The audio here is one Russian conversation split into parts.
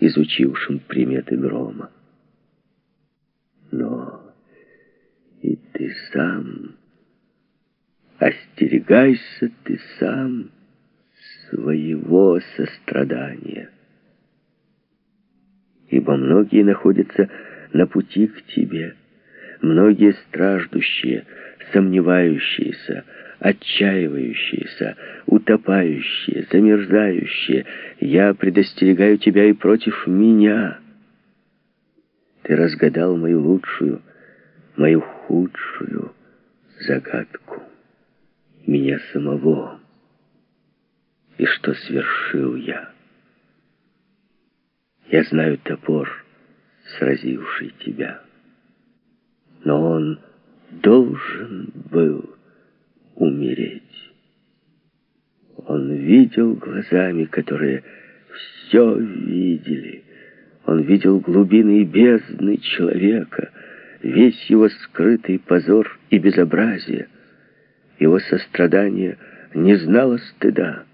изучившим приметы грома. Но и ты сам, остерегайся ты сам своего сострадания. Ибо многие находятся на пути к тебе, многие страждущие, сомневающиеся, отчаивающиеся, утопающие, замерзающие. Я предостерегаю тебя и против меня. Ты разгадал мою лучшую, мою худшую загадку. Меня самого. И что свершил я? Я знаю топор, сразивший тебя. Но он должен был умереть. Он видел глазами, которые все видели. Он видел глубины и бездны человека, весь его скрытый позор и безобразие. Его сострадание не знало стыда.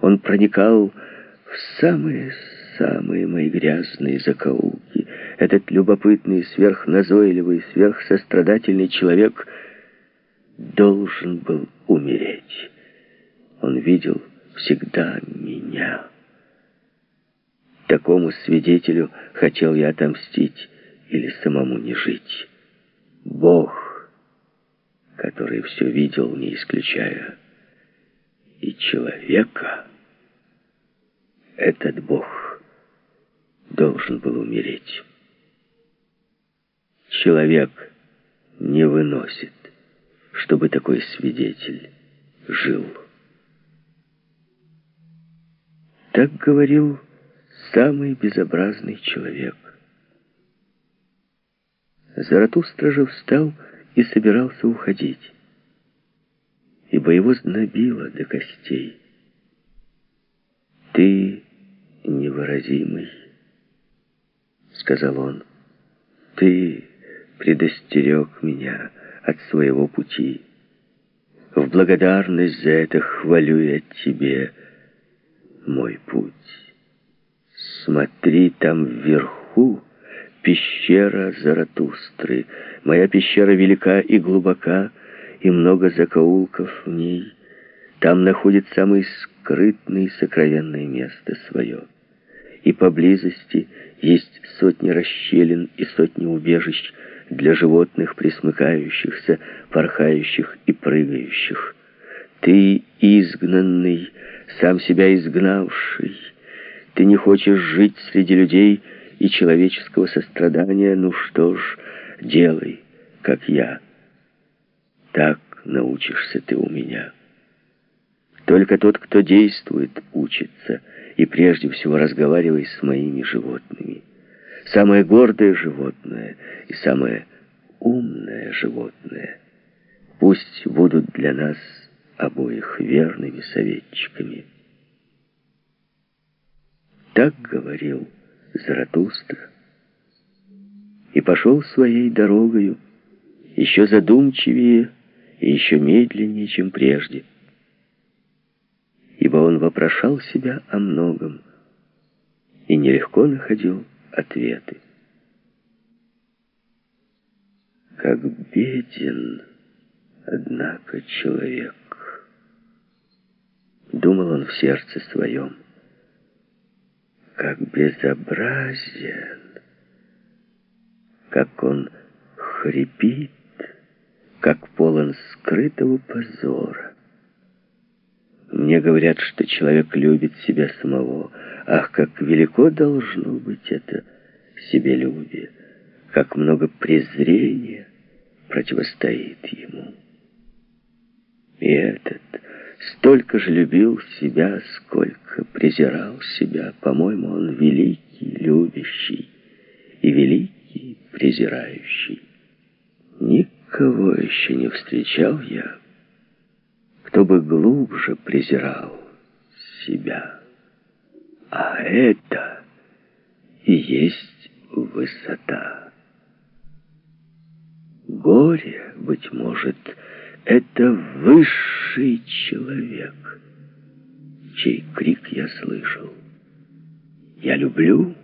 Он проникал в самые-самые мои грязные закоулки. Этот любопытный, сверхназойливый, сверхсострадательный человек — должен был умереть. Он видел всегда меня. Такому свидетелю хотел я отомстить или самому не жить. Бог, который все видел, не исключая и человека, этот Бог должен был умереть. Человек не выносит чтобы такой свидетель жил. Так говорил самый безобразный человек. Заратустра же встал и собирался уходить, ибо его знобило до костей. «Ты невыразимый», — сказал он, — «ты предостерег меня» от своего пути. В благодарность за это хвалю я тебе мой путь. Смотри, там вверху пещера Заратустры. Моя пещера велика и глубока, и много закоулков в ней. Там находит самое скрытное и сокровенное место свое. И поблизости есть сотни расщелин и сотни убежищ, для животных, присмыкающихся, порхающих и прыгающих. Ты изгнанный, сам себя изгнавший. Ты не хочешь жить среди людей и человеческого сострадания, ну что ж, делай, как я. Так научишься ты у меня. Только тот, кто действует, учится, и прежде всего разговаривай с моими животными самое гордое животное и самое умное животное. Пусть будут для нас обоих верными советчиками. Так говорил Заратустра и пошел своей дорогою, еще задумчивее и еще медленнее, чем прежде, ибо он вопрошал себя о многом и нелегко находил ответы. Как беден, однако, человек. Думал он в сердце своем. Как безобразен, как он хрипит, как полон скрытого позора. Мне говорят, что человек любит себя самого. Ах, как велико должно быть это себелюбие, как много презрения противостоит ему. И этот столько же любил себя, сколько презирал себя. По-моему, он великий, любящий и великий, презирающий. Никого еще не встречал я, кто бы глубже презирал себя. А это и есть высота. Горе, быть может, это высший человек, чей крик я слышал. Я люблю